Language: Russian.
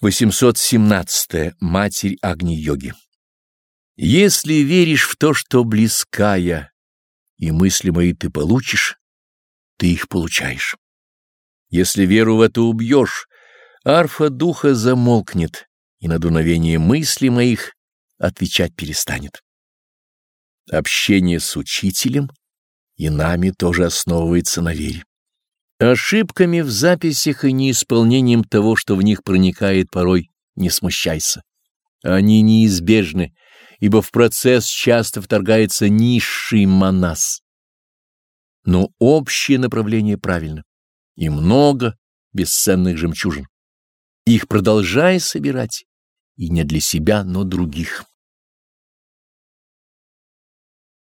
817. -е. Матерь Агни-йоги Если веришь в то, что близкая, и мысли мои ты получишь, ты их получаешь. Если веру в это убьешь, арфа духа замолкнет, и на дуновение мыслей моих отвечать перестанет. Общение с учителем и нами тоже основывается на вере. Ошибками в записях и неисполнением того, что в них проникает порой, не смущайся. Они неизбежны, ибо в процесс часто вторгается низший монас. Но общее направление правильно, и много бесценных жемчужин. Их продолжай собирать, и не для себя, но других.